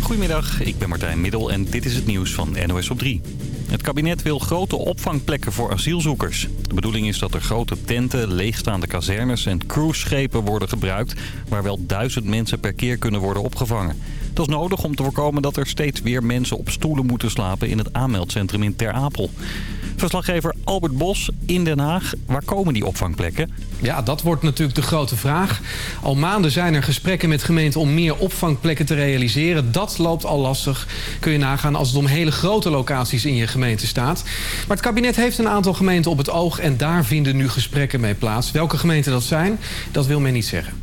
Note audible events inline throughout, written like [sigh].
Goedemiddag, ik ben Martijn Middel en dit is het nieuws van NOS op 3. Het kabinet wil grote opvangplekken voor asielzoekers. De bedoeling is dat er grote tenten, leegstaande kazernes en cruiseschepen worden gebruikt... waar wel duizend mensen per keer kunnen worden opgevangen. Dat is nodig om te voorkomen dat er steeds weer mensen op stoelen moeten slapen in het aanmeldcentrum in Ter Apel. Verslaggever Albert Bos in Den Haag. Waar komen die opvangplekken? Ja, dat wordt natuurlijk de grote vraag. Al maanden zijn er gesprekken met gemeenten om meer opvangplekken te realiseren. Dat loopt al lastig, kun je nagaan, als het om hele grote locaties in je gemeente staat. Maar het kabinet heeft een aantal gemeenten op het oog en daar vinden nu gesprekken mee plaats. Welke gemeenten dat zijn, dat wil men niet zeggen.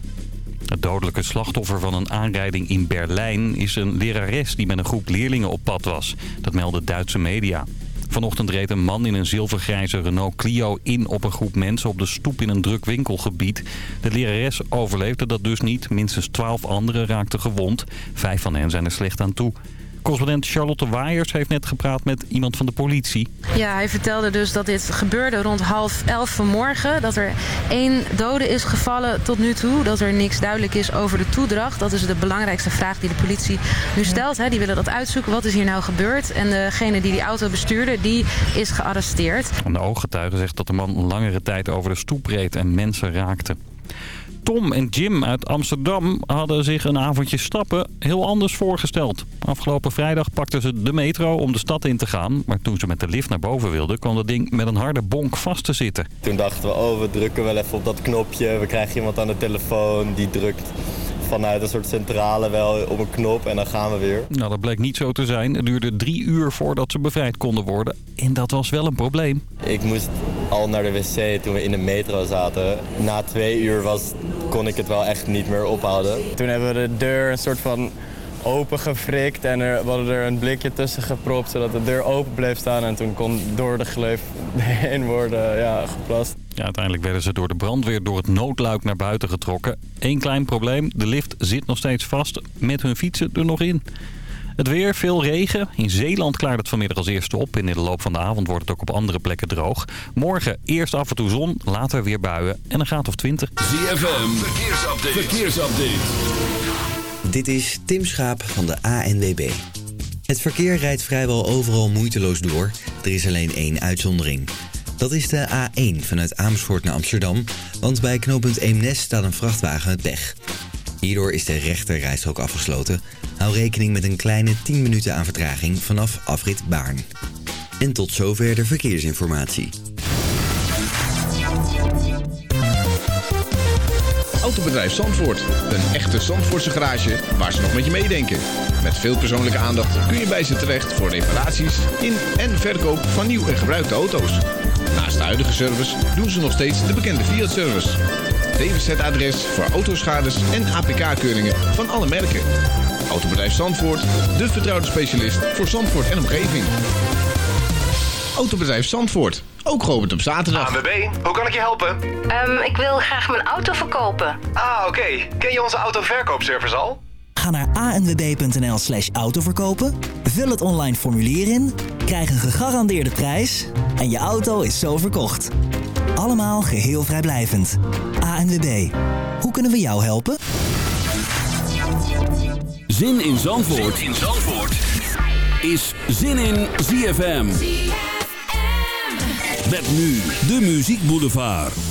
Het dodelijke slachtoffer van een aanrijding in Berlijn is een lerares die met een groep leerlingen op pad was. Dat melden Duitse media. Vanochtend reed een man in een zilvergrijze Renault Clio in op een groep mensen op de stoep in een druk winkelgebied. De lerares overleefde dat dus niet. Minstens twaalf anderen raakten gewond. Vijf van hen zijn er slecht aan toe. Correspondent Charlotte Waaiers heeft net gepraat met iemand van de politie. Ja, hij vertelde dus dat dit gebeurde rond half elf vanmorgen. Dat er één dode is gevallen tot nu toe. Dat er niks duidelijk is over de toedracht. Dat is de belangrijkste vraag die de politie nu stelt. Hè. Die willen dat uitzoeken. Wat is hier nou gebeurd? En degene die die auto bestuurde, die is gearresteerd. De ooggetuige zegt dat de man langere tijd over de stoep reed en mensen raakte. Tom en Jim uit Amsterdam hadden zich een avondje stappen heel anders voorgesteld. Afgelopen vrijdag pakten ze de metro om de stad in te gaan. Maar toen ze met de lift naar boven wilden, kwam dat ding met een harde bonk vast te zitten. Toen dachten we, oh, we drukken wel even op dat knopje. We krijgen iemand aan de telefoon die drukt vanuit een soort centrale wel op een knop en dan gaan we weer. Nou, dat bleek niet zo te zijn. Het duurde drie uur voordat ze bevrijd konden worden. En dat was wel een probleem. Ik moest al naar de wc toen we in de metro zaten. Na twee uur was, kon ik het wel echt niet meer ophouden. Toen hebben we de deur een soort van open gefrikt en er, we hadden er een blikje tussen gepropt zodat de deur open bleef staan. En toen kon door de gleuf [laughs] heen worden ja, geplast. Ja, uiteindelijk werden ze door de brandweer door het noodluik naar buiten getrokken. Eén klein probleem, de lift zit nog steeds vast met hun fietsen er nog in. Het weer, veel regen. In Zeeland klaart het vanmiddag als eerste op. In de loop van de avond wordt het ook op andere plekken droog. Morgen eerst af en toe zon, later weer buien en een graad of 20. ZFM, verkeersupdate. verkeersupdate. Dit is Tim Schaap van de ANWB. Het verkeer rijdt vrijwel overal moeiteloos door. Er is alleen één uitzondering. Dat is de A1 vanuit Amersfoort naar Amsterdam, want bij knooppunt Eemnes staat een vrachtwagen met pech. Hierdoor is de rechter rijstrook afgesloten. Hou rekening met een kleine 10 minuten aan vertraging vanaf afrit Baarn. En tot zover de verkeersinformatie. Autobedrijf Zandvoort. Een echte Zandvoortse garage waar ze nog met je meedenken. Met veel persoonlijke aandacht kun je bij ze terecht voor reparaties in en verkoop van nieuw en gebruikte auto's. Naast de huidige service doen ze nog steeds de bekende Fiat-service. DWZ-adres voor autoschades en APK-keuringen van alle merken. Autobedrijf Zandvoort, de vertrouwde specialist voor Zandvoort en omgeving. Autobedrijf Zandvoort, ook geopend op zaterdag. ANWB, hoe kan ik je helpen? Ehm, ik wil graag mijn auto verkopen. Ah, oké. Ken je onze autoverkoopservice al? Ga naar anwb.nl slash autoverkopen, vul het online formulier in, krijg een gegarandeerde prijs en je auto is zo verkocht. Allemaal geheel vrijblijvend. ANWB, hoe kunnen we jou helpen? Zin in Zandvoort, in Zandvoort. is Zin in ZFM. Met nu de Muziek Boulevard.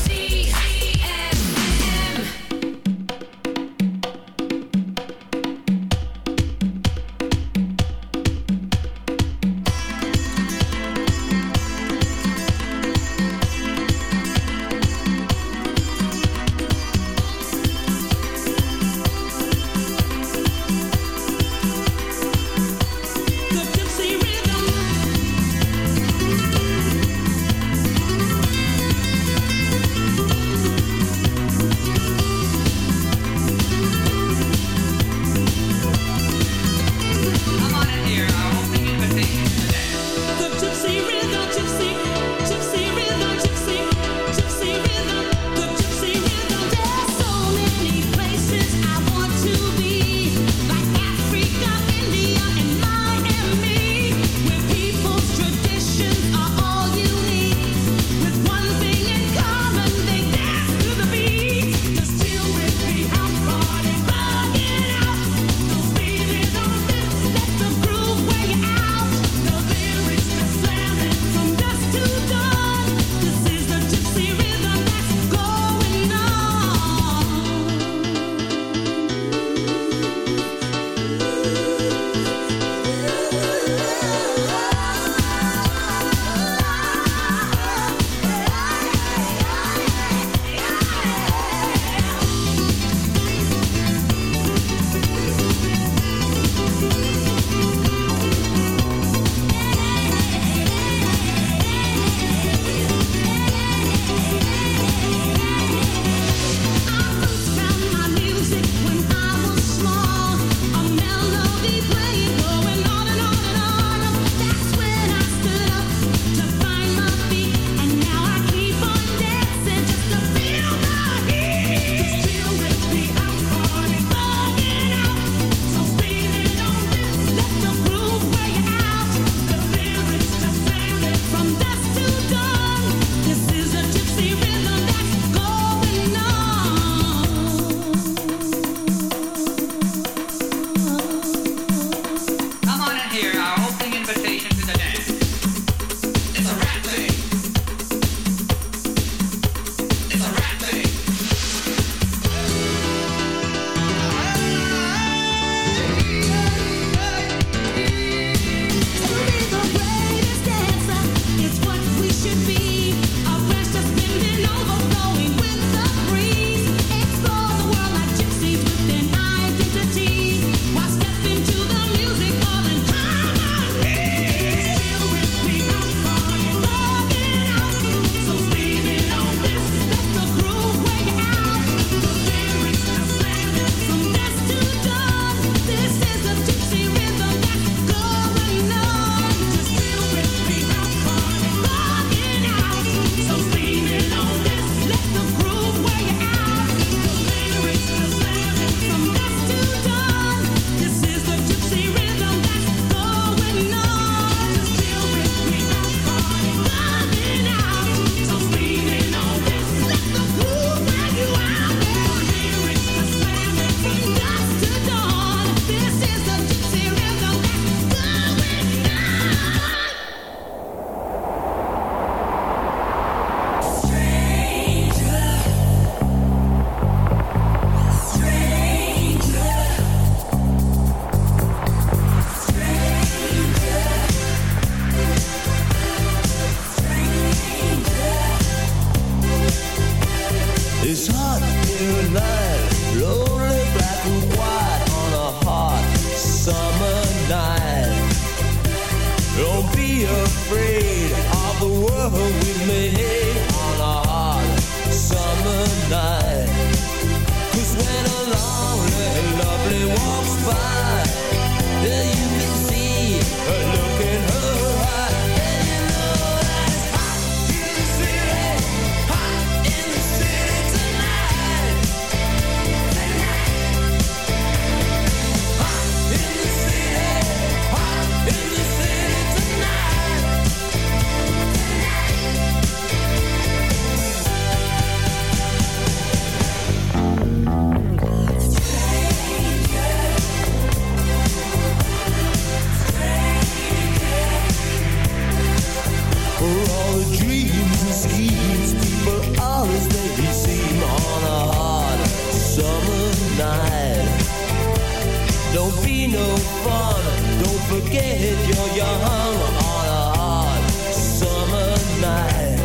Don't be no fun. Don't forget you're young on a hot summer night.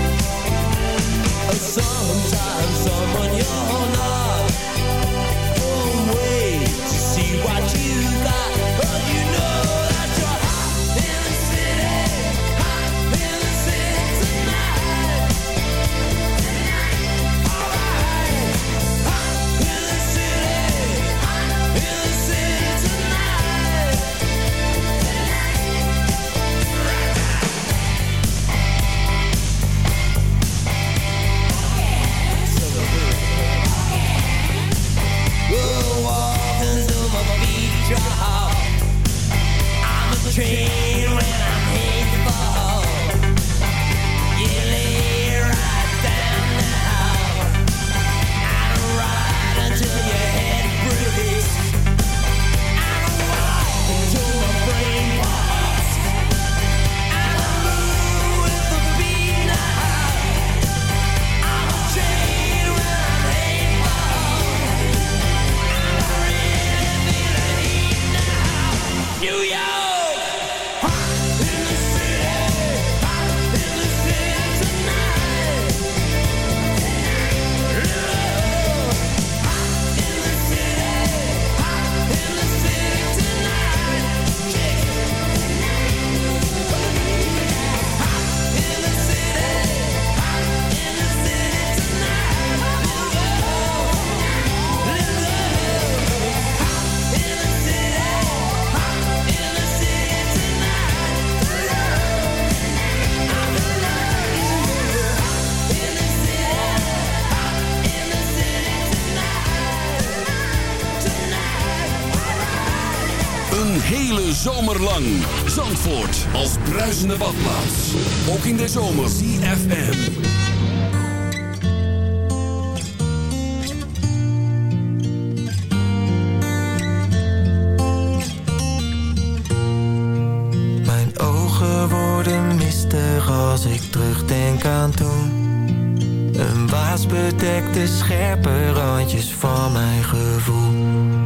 Sometimes someone you're not. hele zomerlang. Zandvoort als bruisende badplaats. Ook in de zomer. CFM. Mijn ogen worden mistig als ik terugdenk aan toen. Een waas bedekt de scherpe randjes van mijn gevoel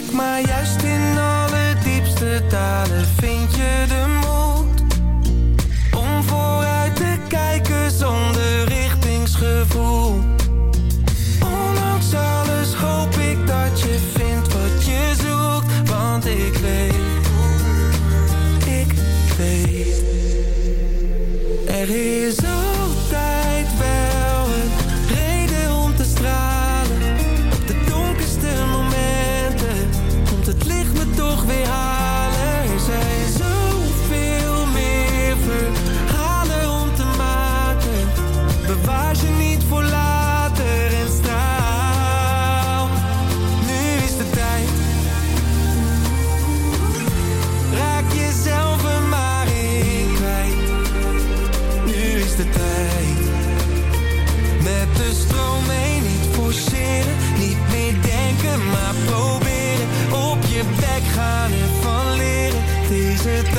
check my juist. nog weer. to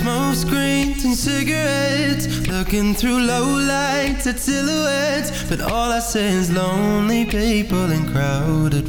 smoke screens and cigarettes Looking through low lights at silhouettes. But all I see is lonely people in crowded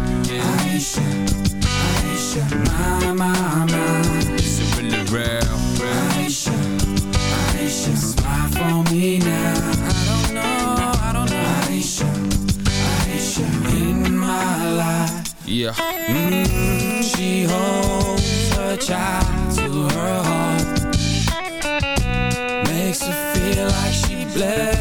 Aisha, my, my, my. Is it really real? Aisha, Aisha, smile for me now. I don't know, I don't know. Aisha, Aisha, in my life. Yeah. Mm, she holds her child to her heart. Makes her feel like she blessed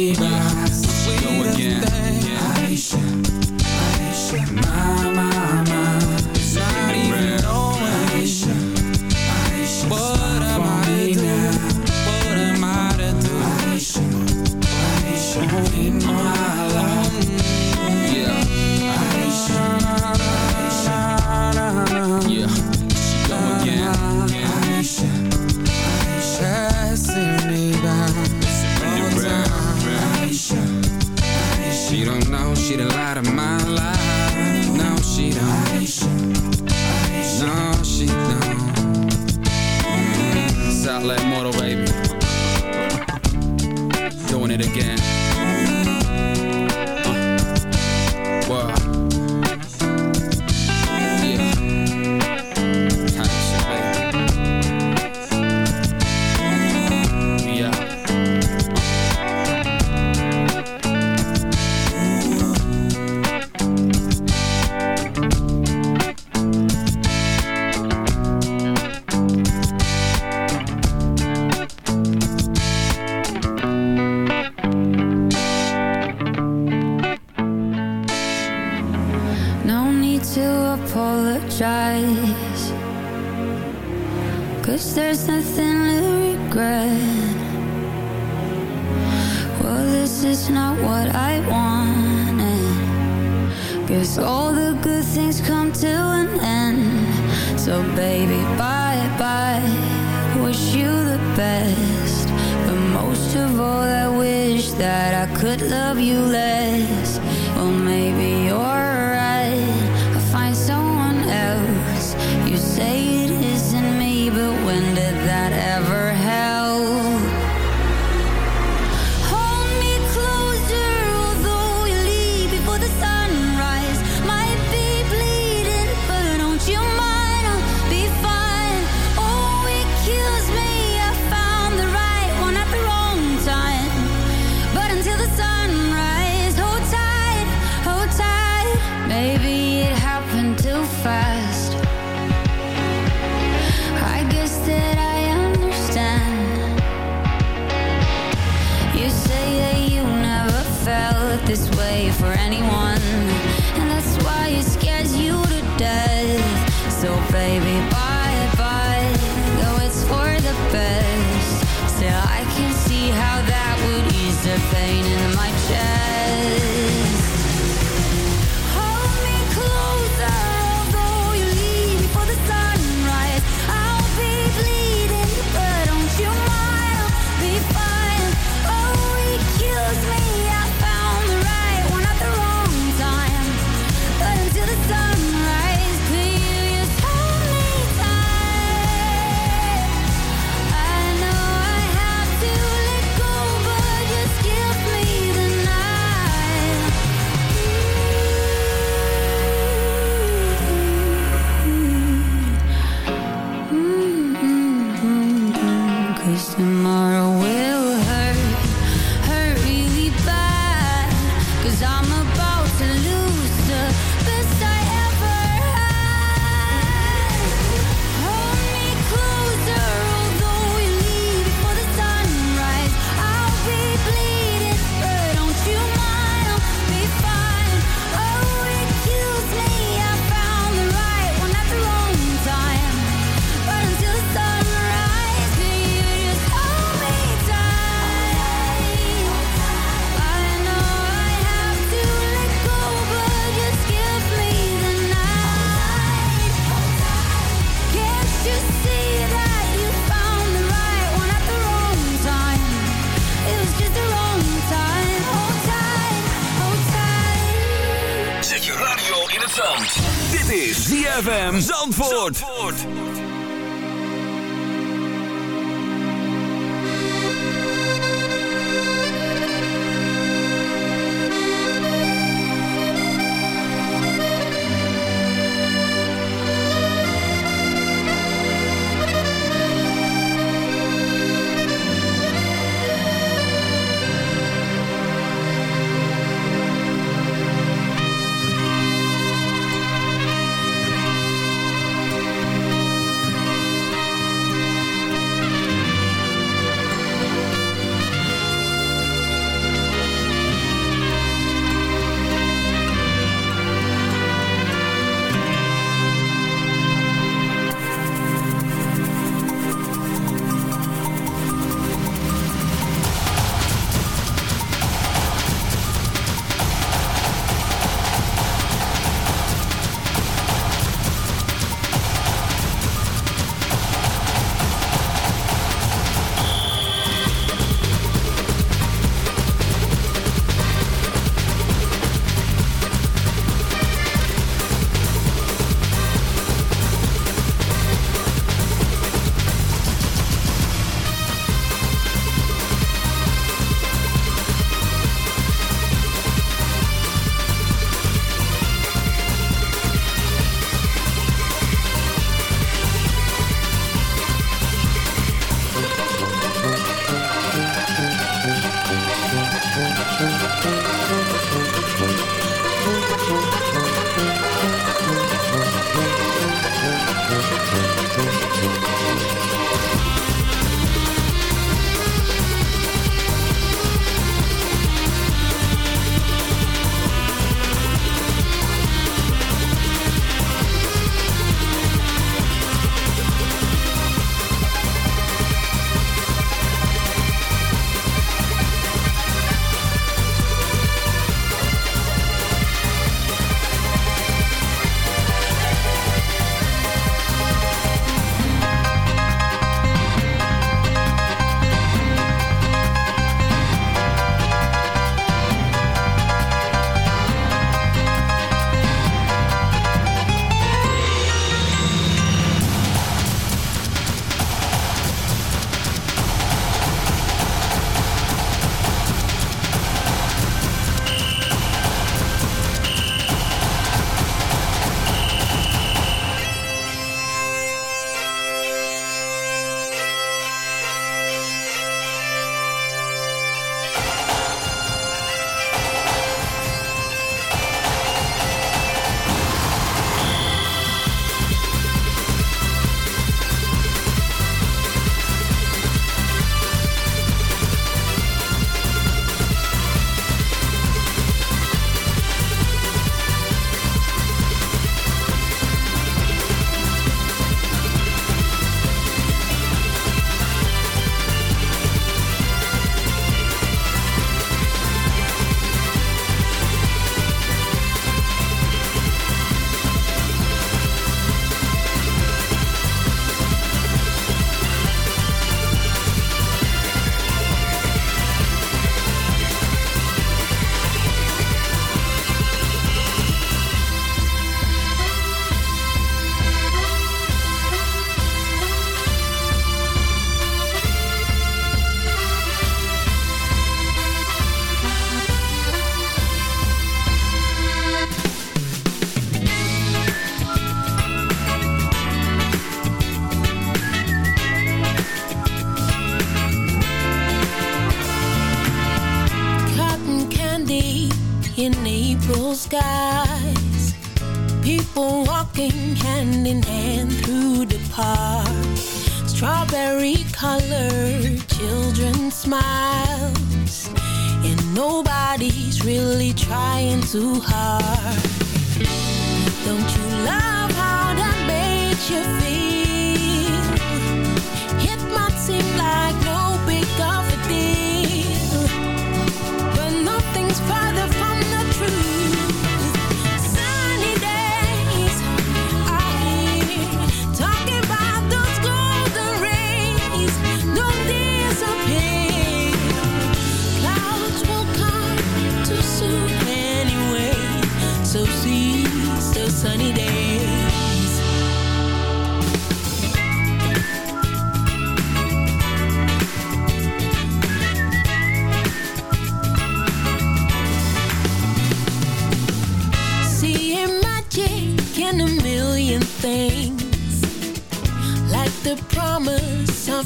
sweetest, sweetest thing.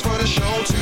for the show too.